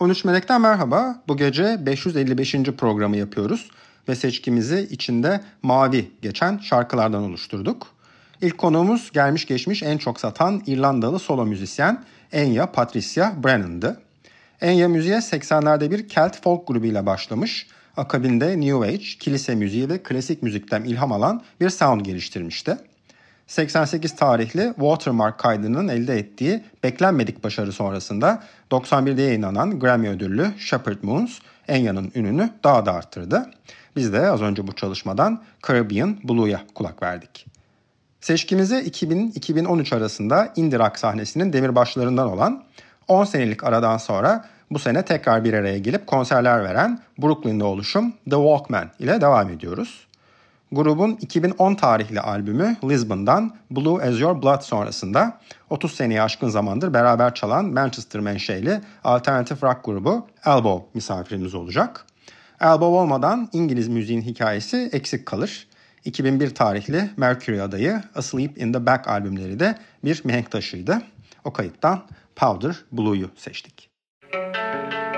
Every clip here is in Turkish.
13 Melek'ten merhaba. Bu gece 555. programı yapıyoruz ve seçkimizi içinde mavi geçen şarkılardan oluşturduk. İlk konuğumuz gelmiş geçmiş en çok satan İrlandalı solo müzisyen Enya Patricia Brennan'dı. Enya müziğe 80'lerde bir Celt folk grubuyla başlamış, akabinde New Age, kilise müziği ve klasik müzikten ilham alan bir sound geliştirmişti. 88 tarihli Watermark kaydının elde ettiği beklenmedik başarı sonrasında 91'de yayınlanan Grammy ödüllü Shepherd Moons Enya'nın ününü daha da arttırdı. Biz de az önce bu çalışmadan Caribbean Blue'ya kulak verdik. Seçkimizi 2000-2013 arasında indie rock sahnesinin demirbaşlarından olan 10 senelik aradan sonra bu sene tekrar bir araya gelip konserler veren Brooklyn'de oluşum The Walkman ile devam ediyoruz. Grubun 2010 tarihli albümü Lisbon'dan Blue As Your Blood sonrasında 30 seneyi aşkın zamandır beraber çalan Manchester menşeli alternatif rock grubu Elbow misafirimiz olacak. Elbow olmadan İngiliz müziğin hikayesi eksik kalır. 2001 tarihli Mercury adayı Asleep in the Back albümleri de bir mihenk taşıydı. O kayıttan Powder Blue'yu seçtik. Müzik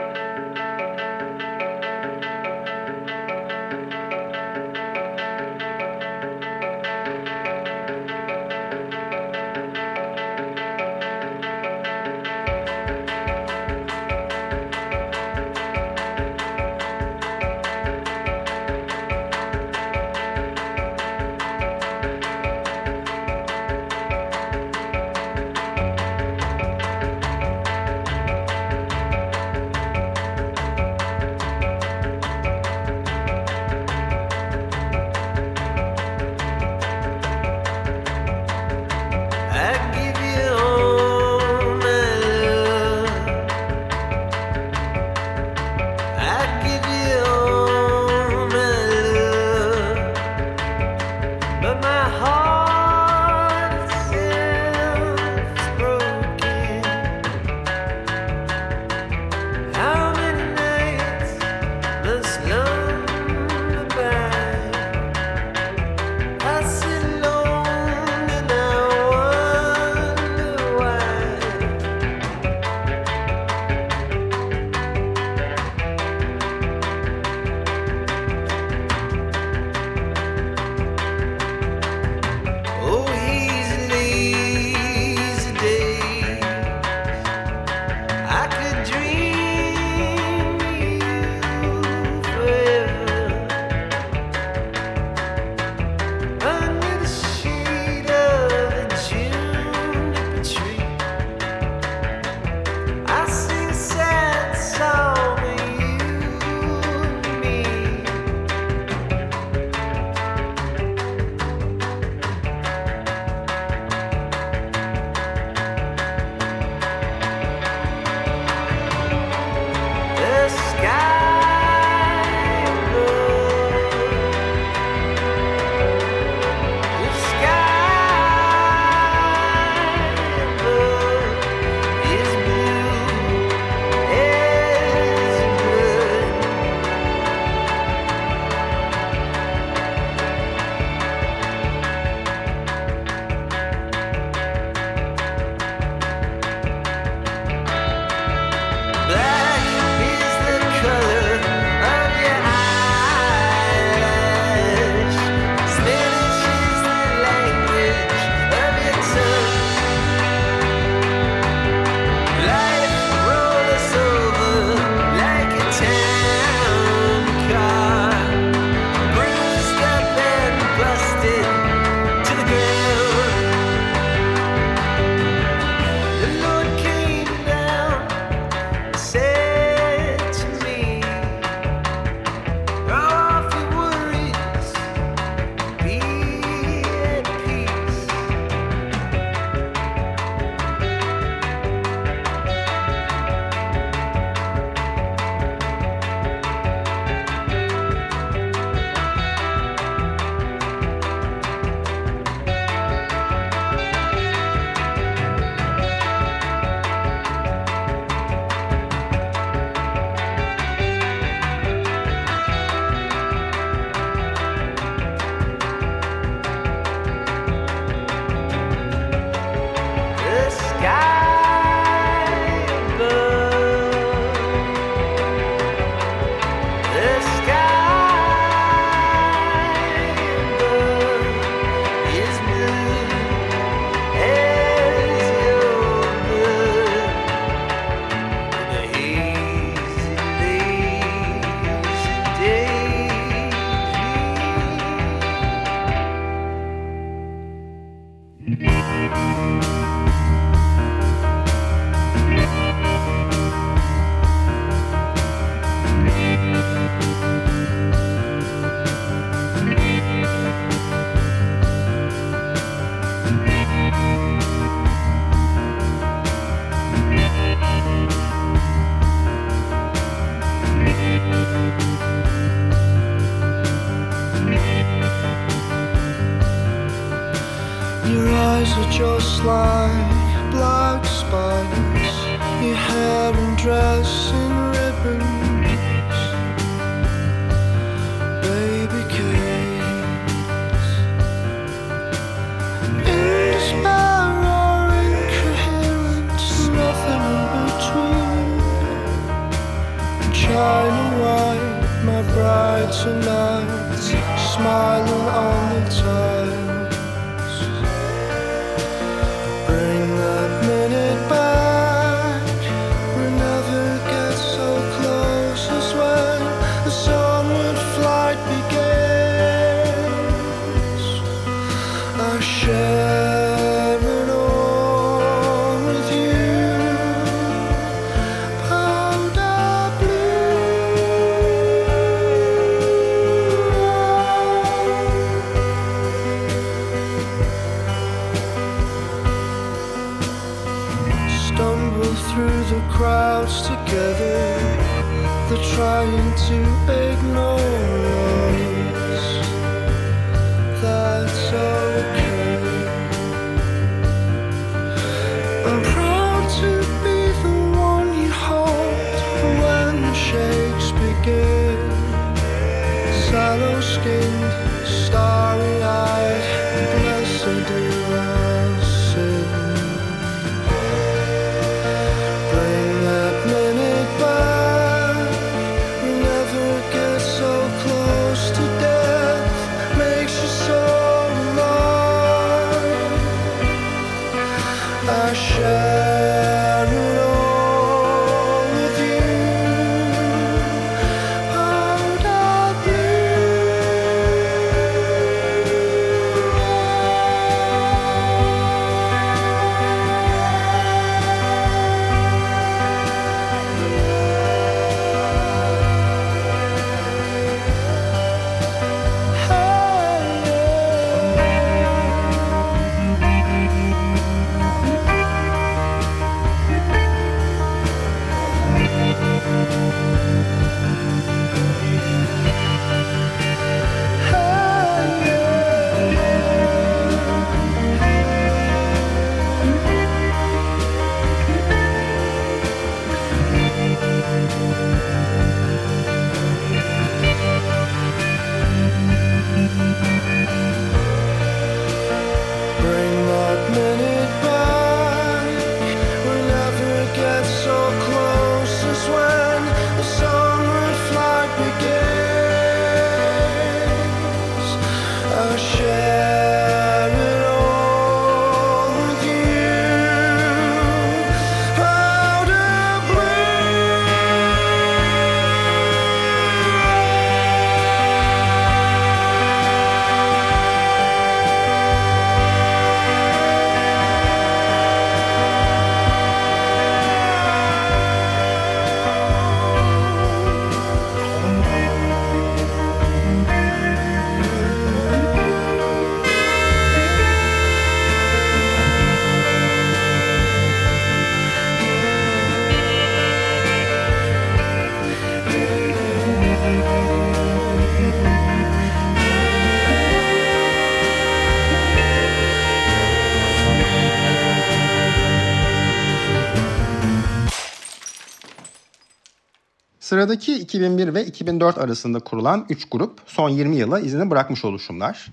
Sıradaki 2001 ve 2004 arasında kurulan 3 grup son 20 yıla izini bırakmış oluşumlar.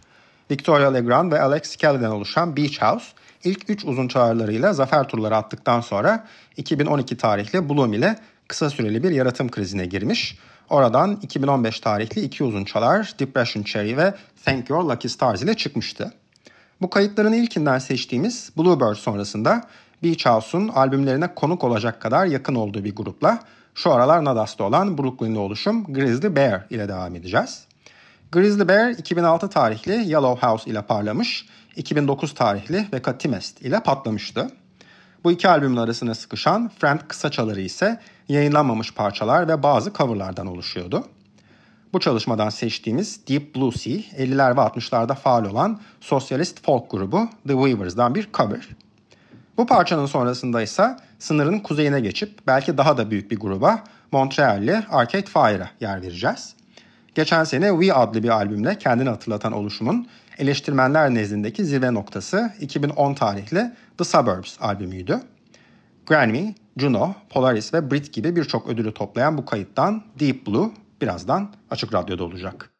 Victoria Legrand ve Alex Kelly'den oluşan Beach House ilk 3 uzun çağrılarıyla zafer turları attıktan sonra 2012 tarihli Bloom ile kısa süreli bir yaratım krizine girmiş. Oradan 2015 tarihli iki uzun çalar Depression Cherry ve Thank Your Lucky Stars ile çıkmıştı. Bu kayıtların ilkinden seçtiğimiz Bluebird sonrasında Beach House'un albümlerine konuk olacak kadar yakın olduğu bir grupla şu aralar Nadas'ta olan Brooklyn'li oluşum Grizzly Bear ile devam edeceğiz. Grizzly Bear 2006 tarihli Yellow House ile parlamış. 2009 tarihli Vekatimest ile patlamıştı. Bu iki albümün arasına sıkışan Friend kısaçaları ise yayınlanmamış parçalar ve bazı coverlardan oluşuyordu. Bu çalışmadan seçtiğimiz Deep Blue Sea, 50'ler ve 60'larda faal olan sosyalist folk grubu The Weavers'dan bir cover. Bu parçanın sonrasında ise sınırın kuzeyine geçip belki daha da büyük bir gruba Montreal'li Arcade Fire'a yer vereceğiz. Geçen sene We adlı bir albümle kendini hatırlatan oluşumun eleştirmenler nezdindeki zirve noktası 2010 tarihli The Suburbs albümüydü. Grammy, Juno, Polaris ve Brit gibi birçok ödülü toplayan bu kayıttan Deep Blue birazdan Açık Radyo'da olacak.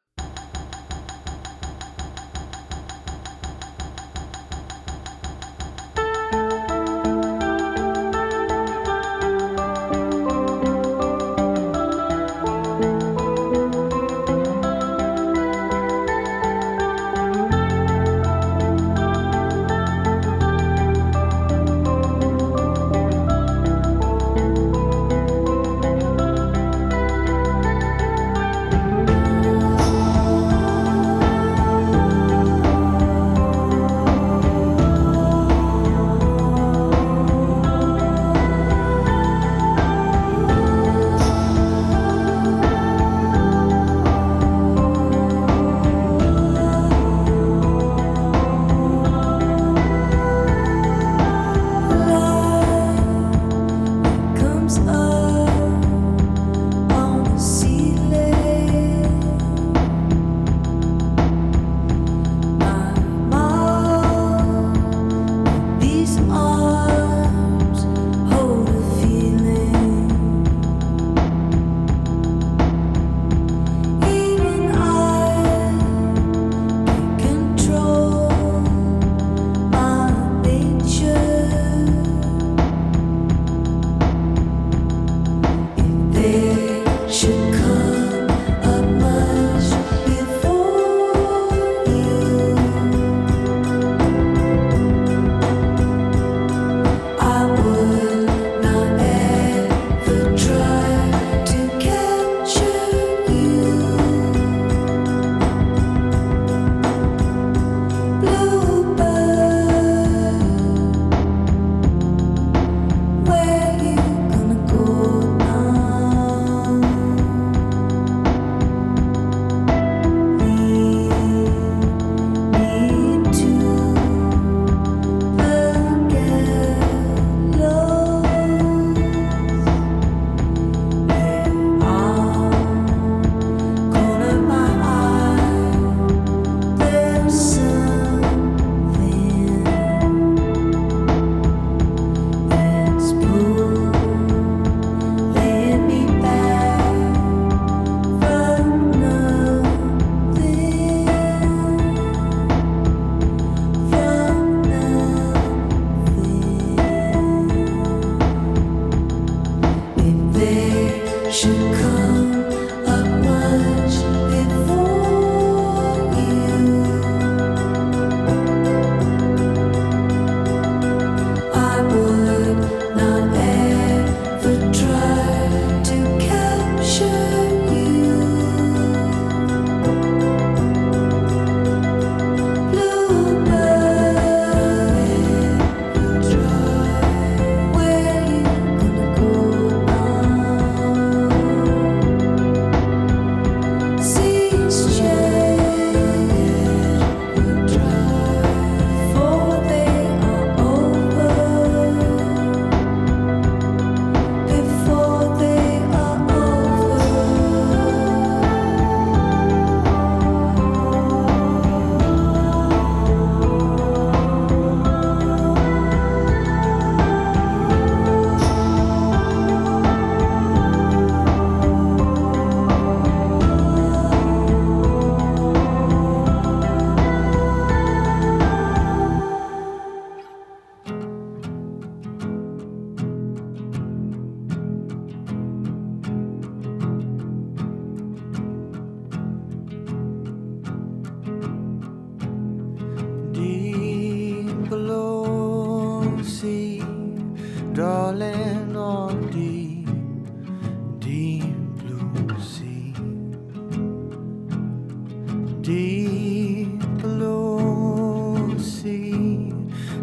deep blue sea,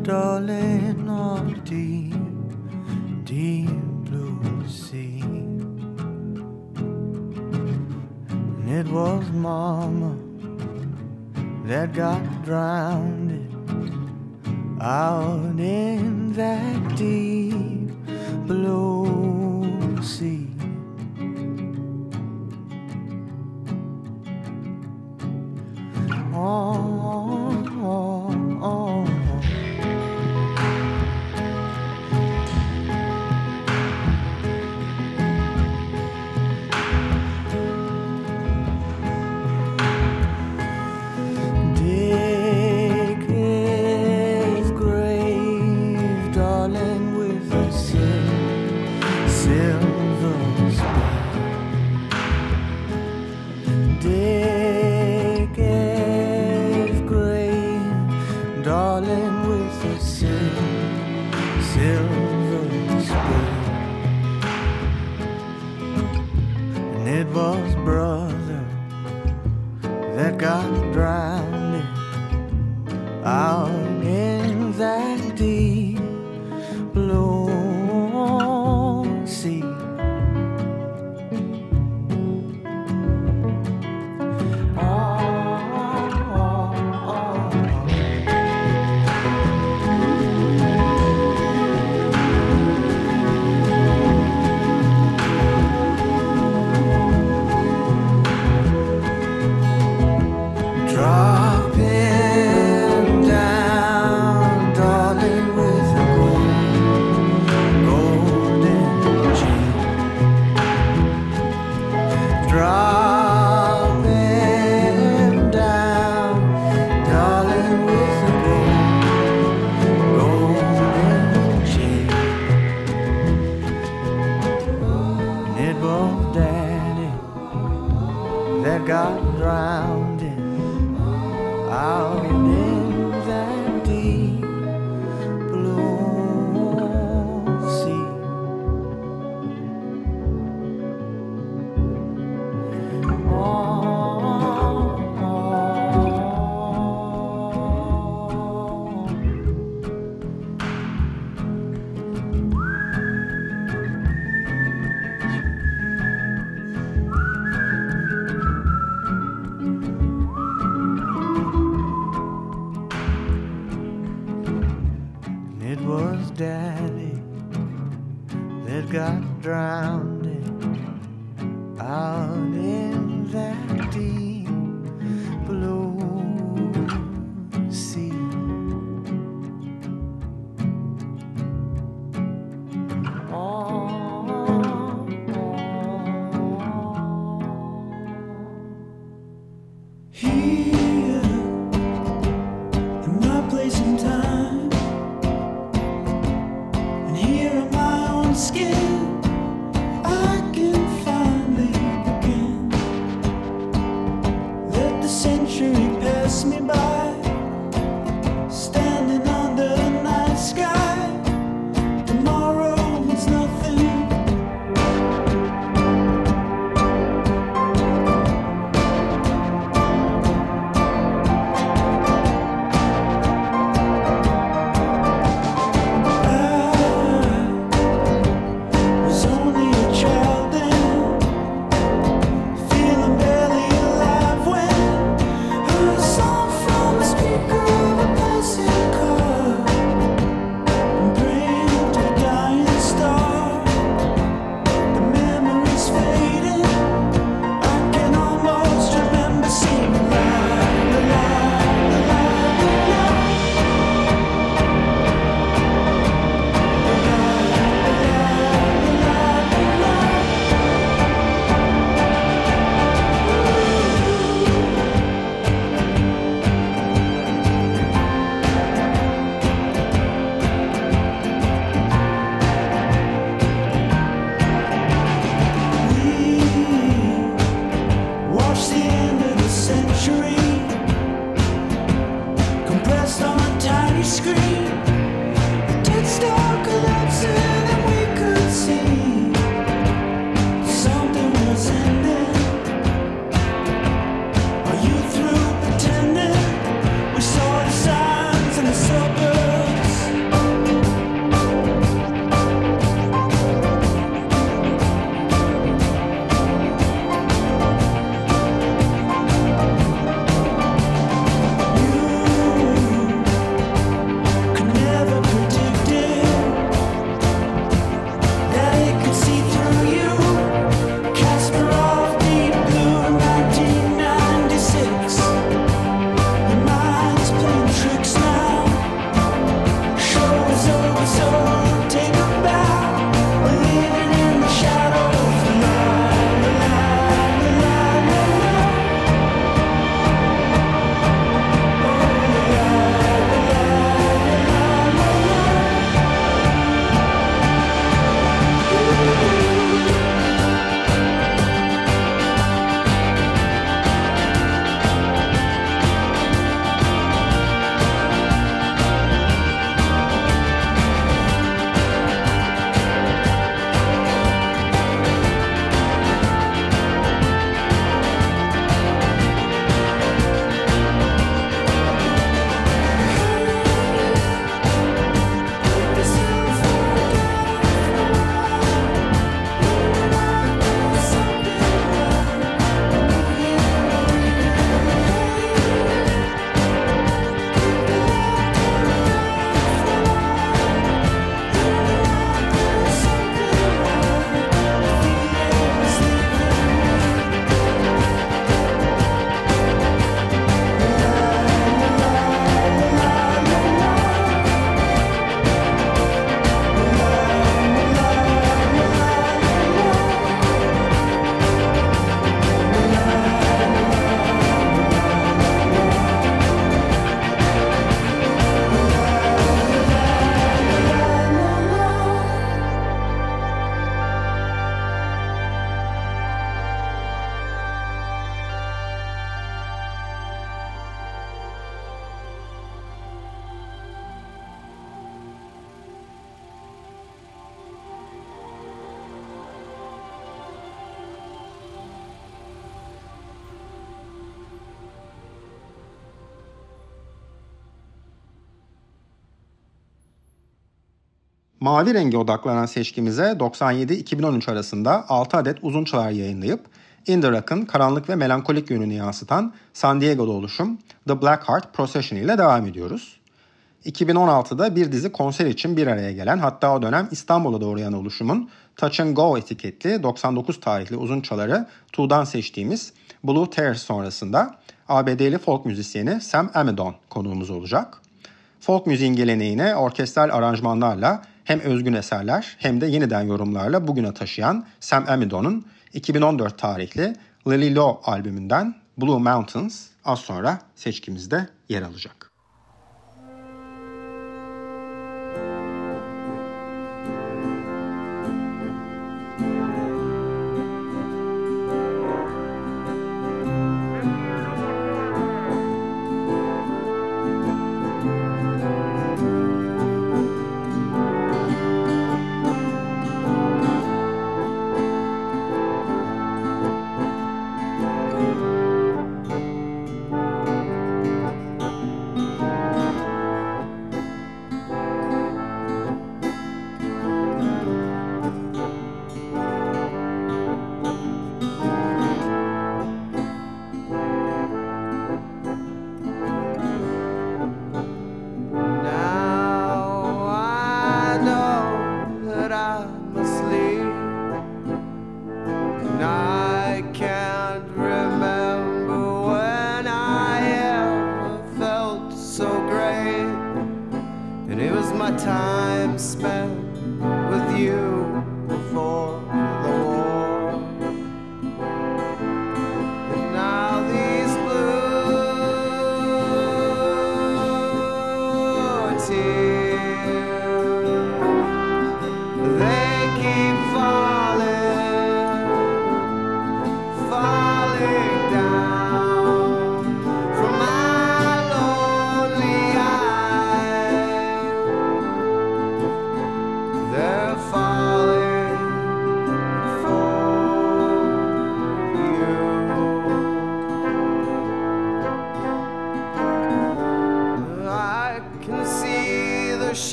darling of deep, deep blue sea. And it was Mama that got drowned out in that deep blue. Mavi rengi odaklanan seçkimize 97-2013 arasında 6 adet uzun çalar yayınlayıp Indie Rock'ın karanlık ve melankolik yönünü yansıtan San Diego'da oluşum The Black Heart Procession ile devam ediyoruz. 2016'da bir dizi konser için bir araya gelen hatta o dönem İstanbul'a doğrayan oluşumun Touch and Go etiketli 99 tarihli uzun çaları Tuğ'dan seçtiğimiz Blue Tears sonrasında ABD'li folk müzisyeni Sam Amidon konuğumuz olacak. Folk müziğin geleneğine orkestral aranjmanlarla hem özgün eserler hem de yeniden yorumlarla bugüne taşıyan Sam Amidon'un 2014 tarihli Lily Lo albümünden Blue Mountains az sonra seçkimizde yer alacak.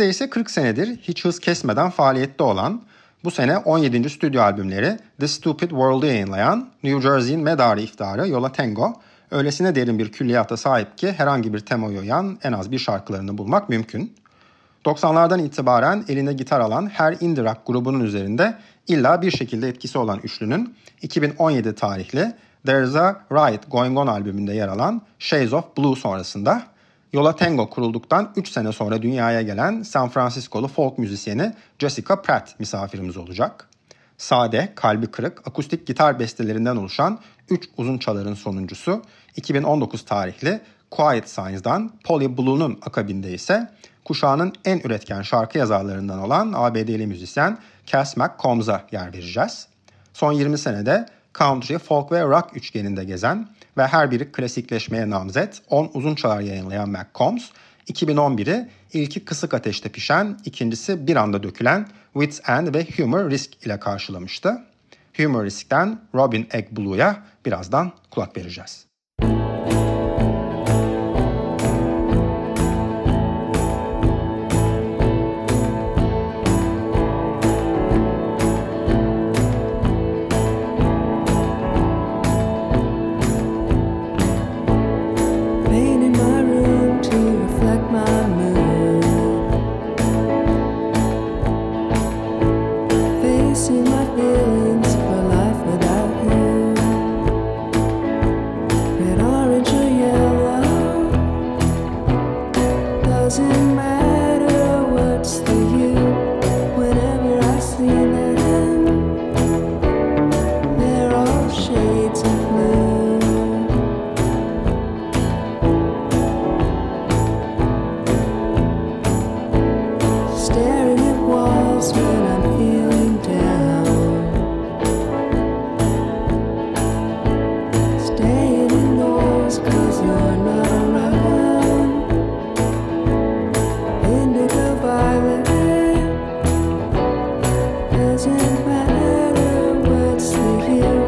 Neredeyse 40 senedir hiç hız kesmeden faaliyette olan, bu sene 17. stüdyo albümleri The Stupid World'u yayınlayan New Jersey'in medarı iftarı Yola Tango, öylesine derin bir külliyata sahip ki herhangi bir tema uyan en az bir şarkılarını bulmak mümkün. 90'lardan itibaren eline gitar alan her indie rock grubunun üzerinde illa bir şekilde etkisi olan üçlünün 2017 tarihli There's a Riot Going On albümünde yer alan Shades of Blue sonrasında Yola Tango kurulduktan 3 sene sonra dünyaya gelen San Francisco'lu folk müzisyeni Jessica Pratt misafirimiz olacak. Sade, kalbi kırık, akustik gitar bestelerinden oluşan 3 uzun çaların sonuncusu 2019 tarihli Quiet Signs'dan Polly Blue'nun akabinde ise kuşağının en üretken şarkı yazarlarından olan ABD'li müzisyen Cass McCombs'a yer vereceğiz. Son 20 senede country, folk ve rock üçgeninde gezen ve her biri klasikleşmeye namzet 10 uzun çalar yayınlayan McCombs, 2011'i ilki kısık ateşte pişen, ikincisi bir anda dökülen Wits End ve Humor Risk ile karşılamıştı. Humor Risk'ten Robin Egg Blue'ya birazdan kulak vereceğiz. Matter what's the hue.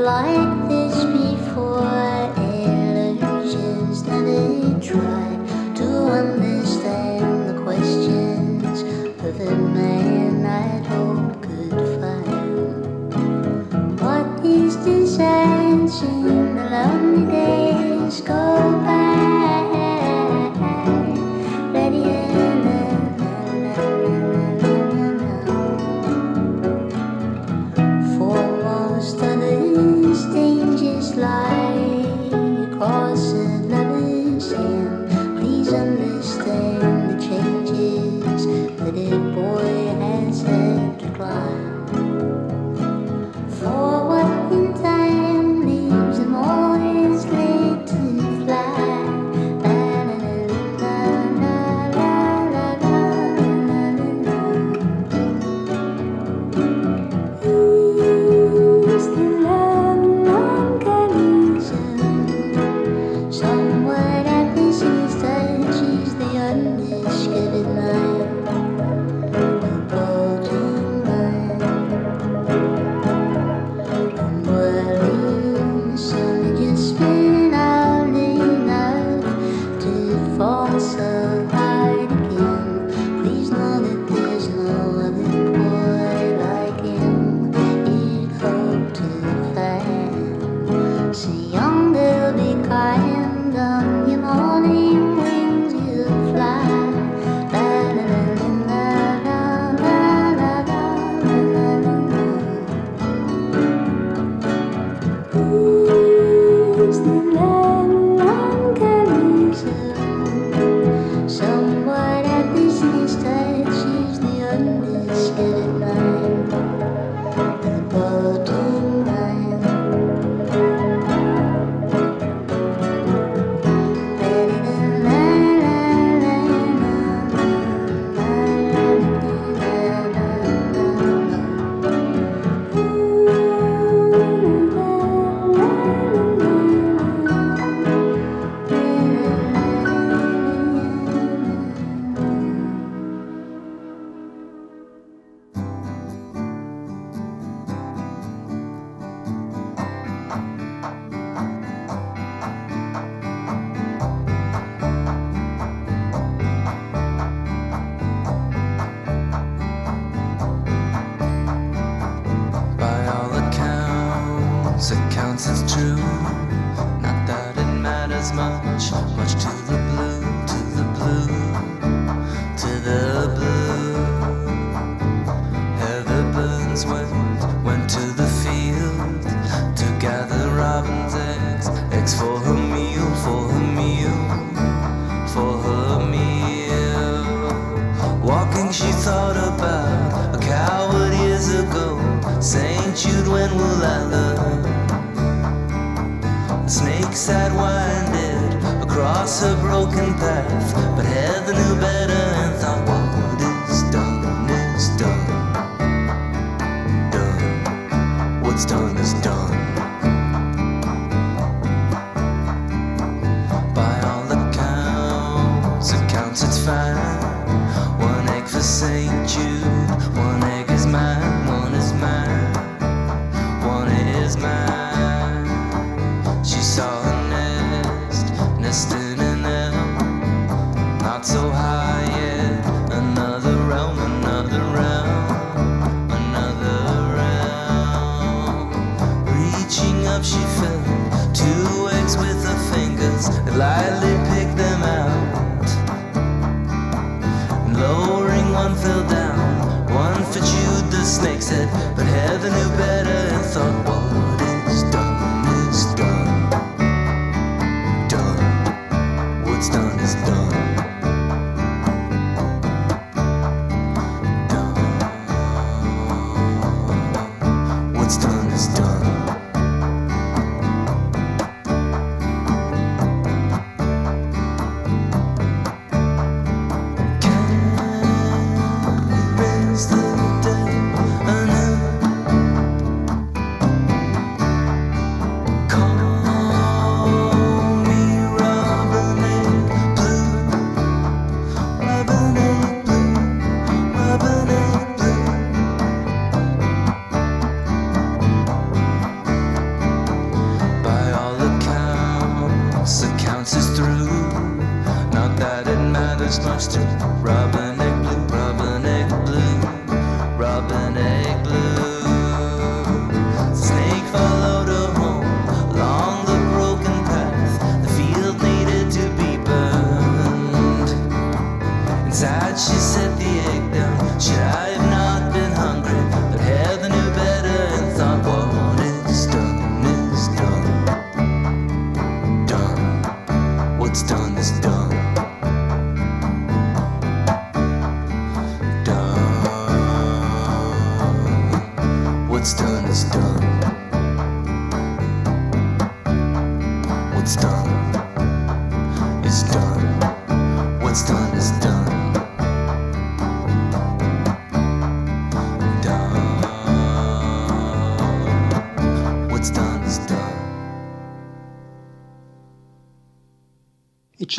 light. matters much to Robin.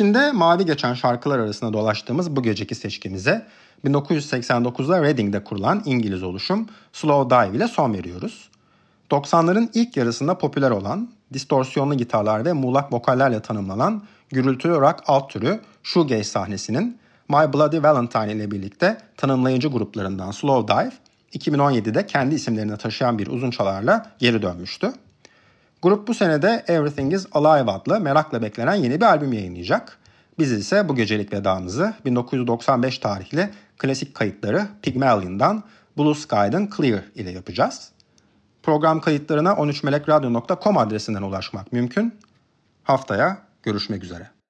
içinde mavi geçen şarkılar arasında dolaştığımız bu geceki seçkimize 1989'da Reading'de kurulan İngiliz oluşum Slow Dive ile son veriyoruz. 90'ların ilk yarısında popüler olan, distorsiyonlu gitarlar ve muğlak vokallerle tanımlanan gürültülü rock alt türü shoegaze sahnesinin My Bloody Valentine ile birlikte tanımlayıcı gruplarından Slow Dive, 2017'de kendi isimlerini taşıyan bir uzun çalarla geri dönmüştü. Grup bu senede Everything is Alive adlı merakla beklenen yeni bir albüm yayınlayacak. Biz ise bu gecelik vedamızı 1995 tarihli klasik kayıtları Pygmalion'dan Blue Sky'dan Clear ile yapacağız. Program kayıtlarına 13melekradyo.com adresinden ulaşmak mümkün. Haftaya görüşmek üzere.